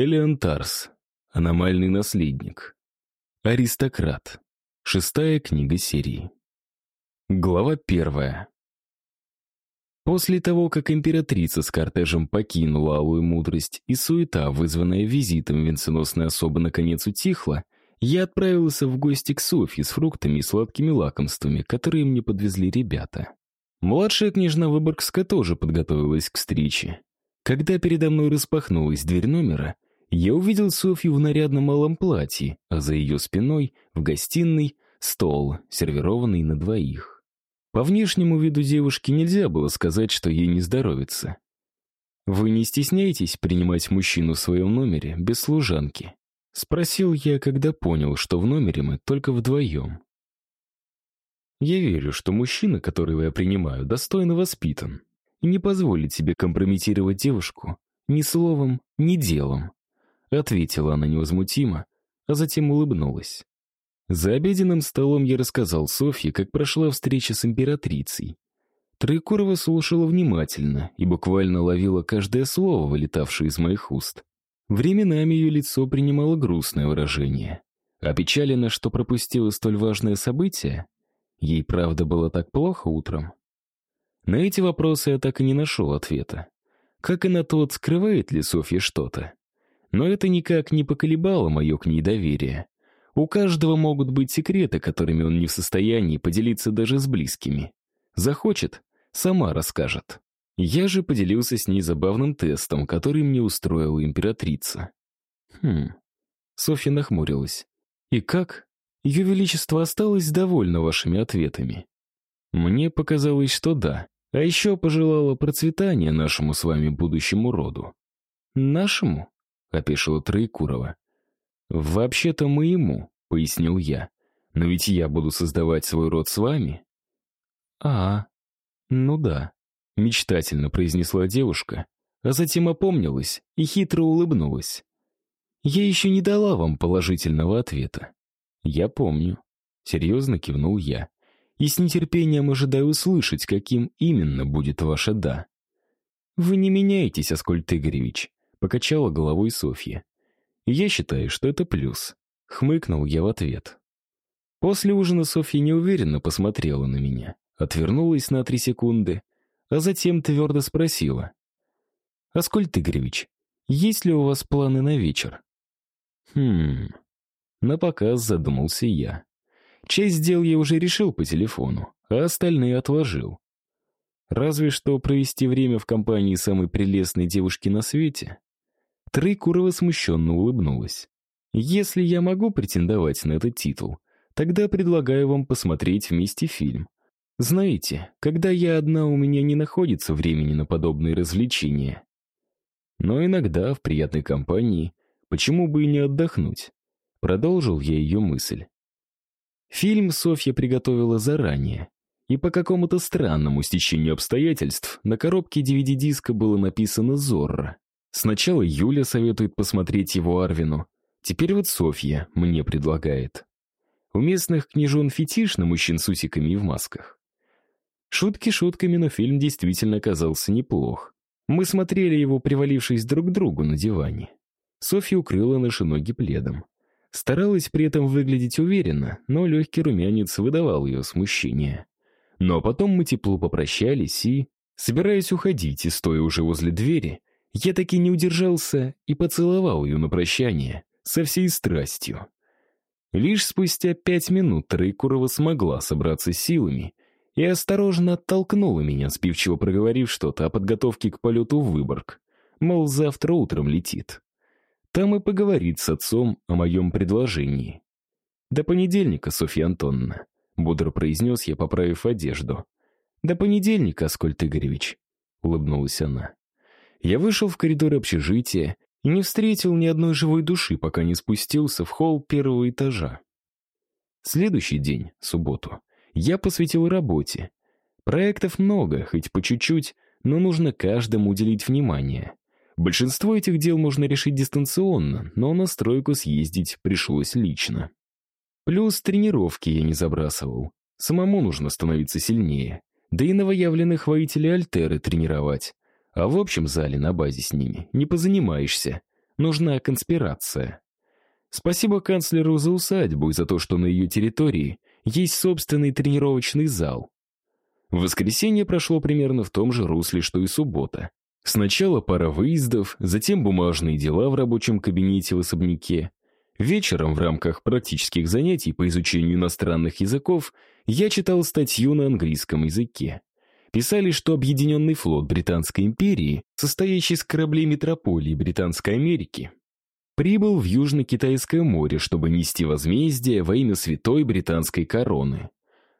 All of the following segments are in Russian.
Элиан Тарс. Аномальный наследник. Аристократ. Шестая книга серии. Глава первая. После того, как императрица с кортежем покинула алую мудрость и суета, вызванная визитом венценосной особы, наконец утихла, я отправился в гости к Софье с фруктами и сладкими лакомствами, которые мне подвезли ребята. Младшая княжна Выборгска тоже подготовилась к встрече. Когда передо мной распахнулась дверь номера, я увидел Софью в нарядном малом платье, а за ее спиной, в гостиной, стол, сервированный на двоих. По внешнему виду девушки нельзя было сказать, что ей не здоровится. «Вы не стесняетесь принимать мужчину в своем номере без служанки?» Спросил я, когда понял, что в номере мы только вдвоем. Я верю, что мужчина, которого я принимаю, достойно воспитан и не позволит себе компрометировать девушку ни словом, ни делом. Ответила она невозмутимо, а затем улыбнулась. За обеденным столом я рассказал Софье, как прошла встреча с императрицей. Троекурова слушала внимательно и буквально ловила каждое слово, вылетавшее из моих уст. Временами ее лицо принимало грустное выражение. Опечалена, что пропустила столь важное событие? Ей правда было так плохо утром? На эти вопросы я так и не нашел ответа. Как и на тот, скрывает ли Софья что-то. Но это никак не поколебало мое к ней доверие. У каждого могут быть секреты, которыми он не в состоянии поделиться даже с близкими. Захочет — сама расскажет. Я же поделился с ней забавным тестом, который мне устроила императрица. Хм. Софья нахмурилась. И как? Ее Величество осталось довольно вашими ответами. Мне показалось, что да. А еще пожелала процветания нашему с вами будущему роду. Нашему? Опешила Троекурова. Вообще-то моему, пояснил я. Но ведь я буду создавать свой род с вами. А, ну да. Мечтательно произнесла девушка, а затем опомнилась и хитро улыбнулась. «Я еще не дала вам положительного ответа». «Я помню», — серьезно кивнул я. «И с нетерпением ожидаю услышать, каким именно будет ваше «да». «Вы не меняетесь, Аскольд Игоревич», — покачала головой Софья. «Я считаю, что это плюс», — хмыкнул я в ответ. После ужина Софья неуверенно посмотрела на меня, отвернулась на три секунды, а затем твердо спросила. «Аскольд Игоревич, есть ли у вас планы на вечер?» «Хм...» На показ задумался я. Часть дел я уже решил по телефону, а остальные отложил. Разве что провести время в компании самой прелестной девушки на свете. Трейкурова смущенно улыбнулась. «Если я могу претендовать на этот титул, тогда предлагаю вам посмотреть вместе фильм. Знаете, когда я одна, у меня не находится времени на подобные развлечения. Но иногда в приятной компании почему бы и не отдохнуть? Продолжил я ее мысль. Фильм Софья приготовила заранее, и по какому-то странному стечению обстоятельств на коробке DVD-диска было написано «Зорро». Сначала Юля советует посмотреть его Арвину, теперь вот Софья мне предлагает. У местных княжон фетиш на мужчин с усиками и в масках. Шутки шутками, но фильм действительно оказался неплох. Мы смотрели его, привалившись друг к другу на диване. Софья укрыла наши ноги пледом. Старалась при этом выглядеть уверенно, но легкий румянец выдавал ее смущение. Но потом мы тепло попрощались и, собираясь уходить и стоя уже возле двери, я таки не удержался и поцеловал ее на прощание со всей страстью. Лишь спустя пять минут Троекурова смогла собраться силами и осторожно оттолкнула меня, спивчиво проговорив что-то о подготовке к полету в Выборг. Мол, завтра утром летит. Там и поговорит с отцом о моем предложении. «До понедельника, Софья Антоновна», — бодро произнес я, поправив одежду. «До понедельника, Аскольд Игоревич», — улыбнулась она. Я вышел в коридор общежития и не встретил ни одной живой души, пока не спустился в холл первого этажа. Следующий день, субботу, я посвятил работе. Проектов много, хоть по чуть-чуть, но нужно каждому уделить внимание. Большинство этих дел можно решить дистанционно, но на стройку съездить пришлось лично. Плюс тренировки я не забрасывал. Самому нужно становиться сильнее. Да и новоявленных воителей Альтеры тренировать. А в общем зале на базе с ними не позанимаешься. нужна конспирация. Спасибо канцлеру за усадьбу и за то, что на ее территории есть собственный тренировочный зал. Воскресенье прошло примерно в том же русле, что и суббота. Сначала пара выездов, затем бумажные дела в рабочем кабинете в особняке. Вечером в рамках практических занятий по изучению иностранных языков я читал статью на английском языке. Писали, что Объединенный флот Британской империи, состоящий из кораблей метрополии Британской Америки, прибыл в Южно-Китайское море, чтобы нести возмездие во имя святой британской короны.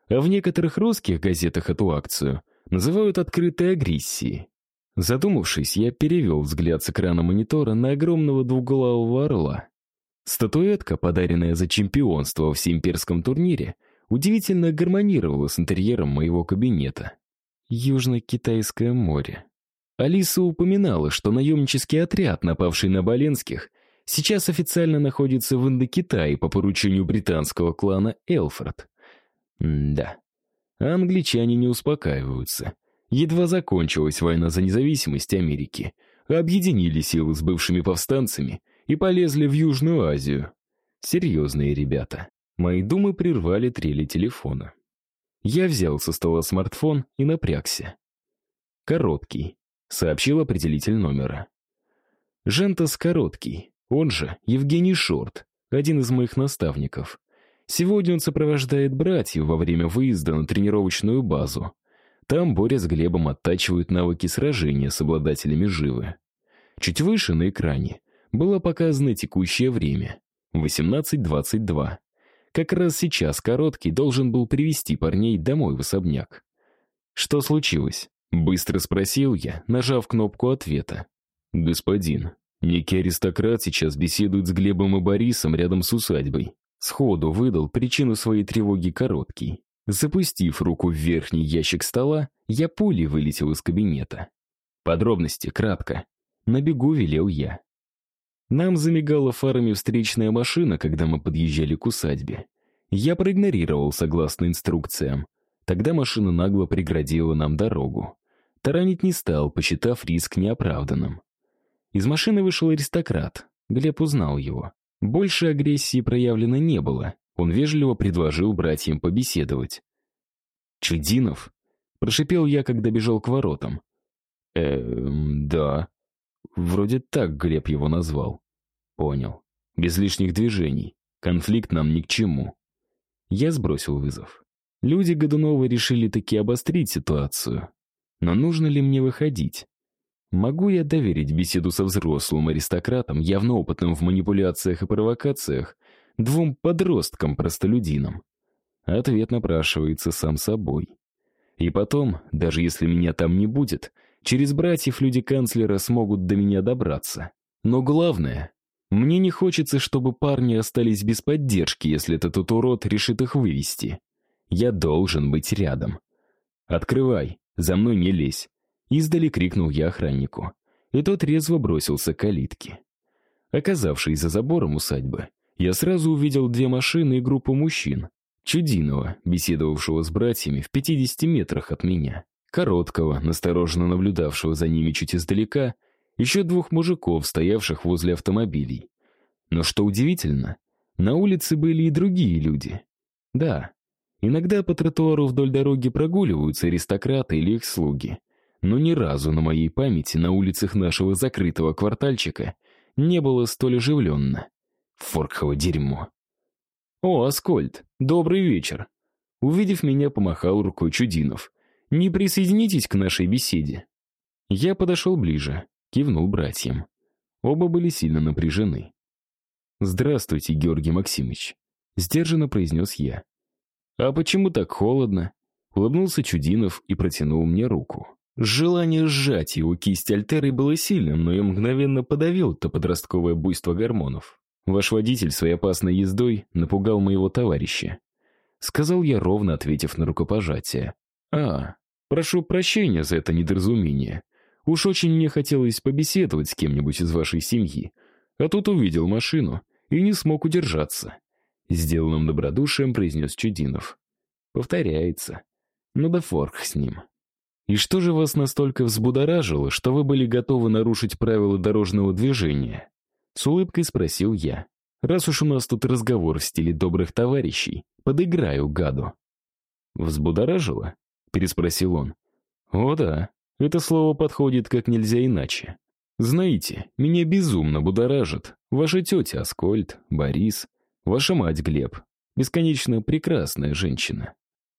А в некоторых русских газетах эту акцию называют открытой агрессией. Задумавшись, я перевел взгляд с экрана монитора на огромного двуглавого орла. Статуэтка, подаренная за чемпионство во всеимперском турнире, удивительно гармонировала с интерьером моего кабинета. Южно-Китайское море. Алиса упоминала, что наемнический отряд, напавший на Боленских, сейчас официально находится в Индокитае по поручению британского клана Элфорд. М да. англичане не успокаиваются. Едва закончилась война за независимость Америки, объединили силы с бывшими повстанцами и полезли в Южную Азию. Серьезные ребята. Мои думы прервали трели телефона. Я взял со стола смартфон и напрягся. «Короткий», — сообщил определитель номера. «Жентас Короткий, он же Евгений Шорт, один из моих наставников. Сегодня он сопровождает братьев во время выезда на тренировочную базу. Там Боря с Глебом оттачивают навыки сражения с обладателями живы. Чуть выше на экране было показано текущее время — 18.22. Как раз сейчас Короткий должен был привести парней домой в особняк. «Что случилось?» — быстро спросил я, нажав кнопку ответа. «Господин, некий аристократ сейчас беседует с Глебом и Борисом рядом с усадьбой». Сходу выдал причину своей тревоги Короткий. Запустив руку в верхний ящик стола, я пулей вылетел из кабинета. Подробности, кратко. На бегу велел я. Нам замигала фарами встречная машина, когда мы подъезжали к усадьбе. Я проигнорировал согласно инструкциям. Тогда машина нагло преградила нам дорогу. Таранить не стал, посчитав риск неоправданным. Из машины вышел аристократ. Глеб узнал его. Больше агрессии проявлено не было. Он вежливо предложил братьям побеседовать. «Чудинов?» — прошипел я, когда бежал к воротам. «Эм, да», Вроде так Глеб его назвал. Понял. Без лишних движений. Конфликт нам ни к чему. Я сбросил вызов. Люди Годунова решили таки обострить ситуацию. Но нужно ли мне выходить? Могу я доверить беседу со взрослым аристократом, явно опытным в манипуляциях и провокациях, двум подросткам-простолюдинам? Ответ напрашивается сам собой. И потом, даже если меня там не будет, Через братьев люди канцлера смогут до меня добраться. Но главное, мне не хочется, чтобы парни остались без поддержки, если этот урод решит их вывести. Я должен быть рядом. «Открывай, за мной не лезь!» Издали крикнул я охраннику. И тот резво бросился к калитке. Оказавшись за забором усадьбы, я сразу увидел две машины и группу мужчин. Чудинова, беседовавшего с братьями в 50 метрах от меня. Короткого, настороженно наблюдавшего за ними чуть издалека, еще двух мужиков, стоявших возле автомобилей. Но что удивительно, на улице были и другие люди. Да, иногда по тротуару вдоль дороги прогуливаются аристократы или их слуги. Но ни разу на моей памяти на улицах нашего закрытого квартальчика не было столь оживленно. Форкхово дерьмо. «О, Аскольд, добрый вечер!» Увидев меня, помахал рукой Чудинов. Не присоединитесь к нашей беседе?» Я подошел ближе, кивнул братьям. Оба были сильно напряжены. «Здравствуйте, Георгий Максимович», — сдержанно произнес я. «А почему так холодно?» Улыбнулся Чудинов и протянул мне руку. Желание сжать его кисть альтерой было сильным, но я мгновенно подавил это подростковое буйство гормонов. Ваш водитель своей опасной ездой напугал моего товарища. Сказал я, ровно ответив на рукопожатие. «А, прошу прощения за это недоразумение. Уж очень мне хотелось побеседовать с кем-нибудь из вашей семьи. А тут увидел машину и не смог удержаться». Сделанным добродушием произнес Чудинов. «Повторяется. Ну да форк с ним». «И что же вас настолько взбудоражило, что вы были готовы нарушить правила дорожного движения?» С улыбкой спросил я. «Раз уж у нас тут разговор в стиле добрых товарищей, подыграю гаду». «Взбудоражило?» — переспросил он. «О да, это слово подходит как нельзя иначе. Знаете, меня безумно будоражит ваша тетя Аскольд, Борис, ваша мать Глеб. Бесконечно прекрасная женщина».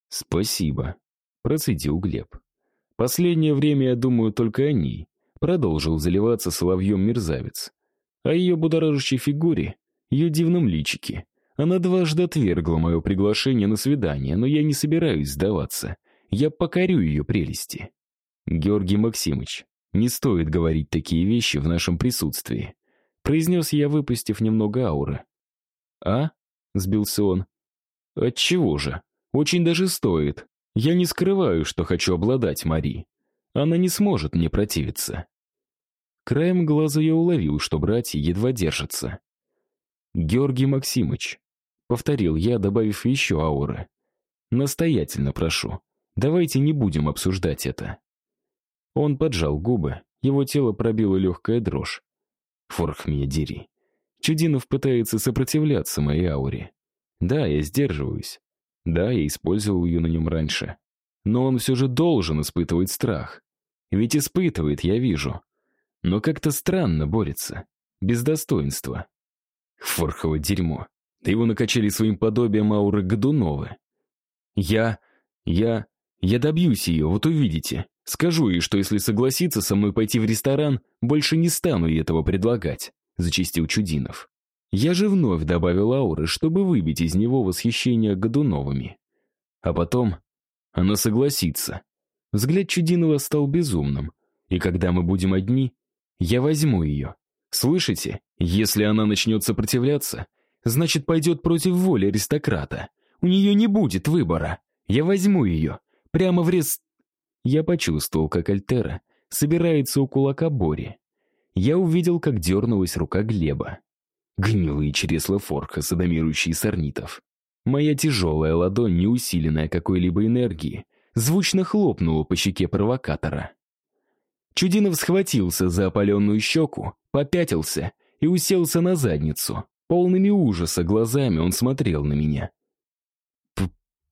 «Спасибо», — процедил Глеб. «Последнее время я думаю только о ней», — продолжил заливаться соловьем мерзавец. «О ее будоражащей фигуре, ее дивном личике. Она дважды отвергла мое приглашение на свидание, но я не собираюсь сдаваться. Я покорю ее прелести». «Георгий Максимович, не стоит говорить такие вещи в нашем присутствии», произнес я, выпустив немного ауры. «А?» — сбился он. «Отчего же? Очень даже стоит. Я не скрываю, что хочу обладать Мари. Она не сможет мне противиться». Краем глаза я уловил, что братья едва держатся. «Георгий Максимович», — повторил я, добавив еще ауры. «Настоятельно прошу, давайте не будем обсуждать это». Он поджал губы, его тело пробило легкая дрожь. Форх меня дери. Чудинов пытается сопротивляться моей ауре. Да, я сдерживаюсь. Да, я использовал ее на нем раньше. Но он все же должен испытывать страх. Ведь испытывает, я вижу. Но как-то странно борется. Без достоинства. Форхово дерьмо. Да его накачали своим подобием ауры Годуновы. Я... я... я добьюсь ее, вот увидите. Скажу ей, что если согласится со мной пойти в ресторан, больше не стану ей этого предлагать», — зачистил Чудинов. Я же вновь добавил ауры, чтобы выбить из него восхищение Годуновыми. А потом она согласится. Взгляд Чудинова стал безумным. И когда мы будем одни, я возьму ее. Слышите? Если она начнет сопротивляться, значит, пойдет против воли аристократа. У нее не будет выбора. Я возьму ее. Прямо в рес... Я почувствовал, как Альтера собирается у кулака Бори. Я увидел, как дернулась рука Глеба. Гнилые чресла форка, садомирующие сорнитов. Моя тяжелая ладонь, не усиленная какой-либо энергией, звучно хлопнула по щеке провокатора. Чудинов схватился за опаленную щеку, попятился и уселся на задницу. Полными ужаса глазами он смотрел на меня.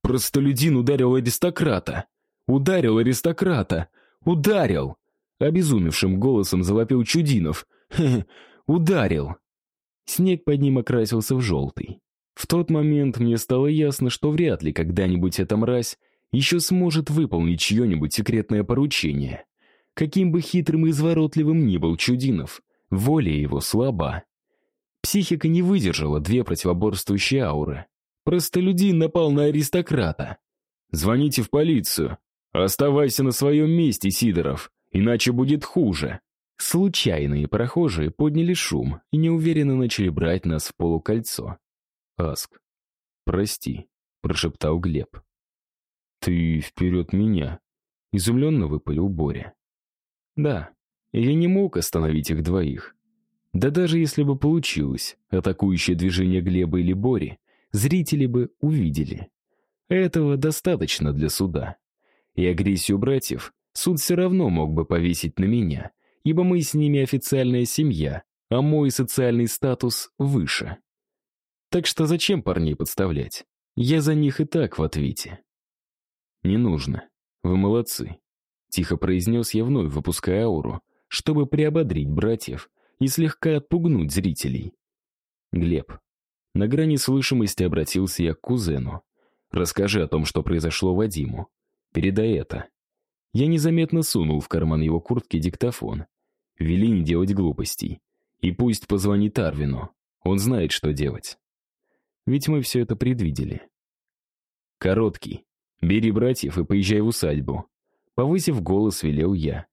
«Простолюдин ударил аристократа!» Ударил аристократа! Ударил!» Обезумевшим голосом завопил Чудинов. «Хе-хе, ударил!» Снег под ним окрасился в желтый. В тот момент мне стало ясно, что вряд ли когда-нибудь эта мразь еще сможет выполнить чье-нибудь секретное поручение. Каким бы хитрым и изворотливым ни был Чудинов, воля его слаба. Психика не выдержала две противоборствующие ауры. Простолюдин напал на аристократа. «Звоните в полицию», «Оставайся на своем месте, Сидоров, иначе будет хуже». Случайные прохожие подняли шум и неуверенно начали брать нас в полукольцо. «Аск, прости», — прошептал Глеб. «Ты вперед меня», — изумленно выпалил Боря. «Да, я не мог остановить их двоих. Да даже если бы получилось, атакующее движение Глеба или Бори, зрители бы увидели. Этого достаточно для суда и агрессию братьев суд все равно мог бы повесить на меня, ибо мы с ними официальная семья, а мой социальный статус выше. Так что зачем парней подставлять? Я за них и так в ответе. «Не нужно. Вы молодцы», — тихо произнес я вновь, выпуская ауру, чтобы приободрить братьев и слегка отпугнуть зрителей. «Глеб, на грани слышимости обратился я к кузену. Расскажи о том, что произошло Вадиму. Передай это». Я незаметно сунул в карман его куртки диктофон. Вели не делать глупостей. И пусть позвонит Арвину. Он знает, что делать. Ведь мы все это предвидели. Короткий. Бери братьев и поезжай в усадьбу. Повысив голос, велел я.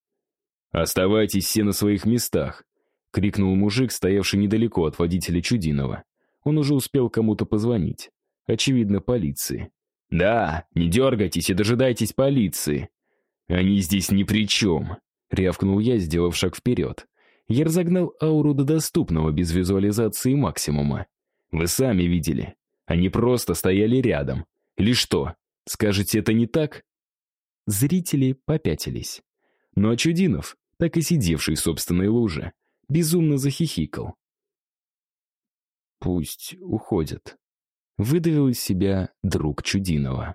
«Оставайтесь все на своих местах!» — крикнул мужик, стоявший недалеко от водителя Чудинова. Он уже успел кому-то позвонить. Очевидно, полиции. «Да, не дергайтесь и дожидайтесь полиции». «Они здесь ни при чем», — рявкнул я, сделав шаг вперед. Я разогнал ауру до доступного без визуализации максимума. Вы сами видели. Они просто стояли рядом. Или что, скажете, это не так? Зрители попятились. Но Чудинов, так и сидевший в собственной луже, безумно захихикал. Пусть уходят. Выдавил из себя друг Чудинова.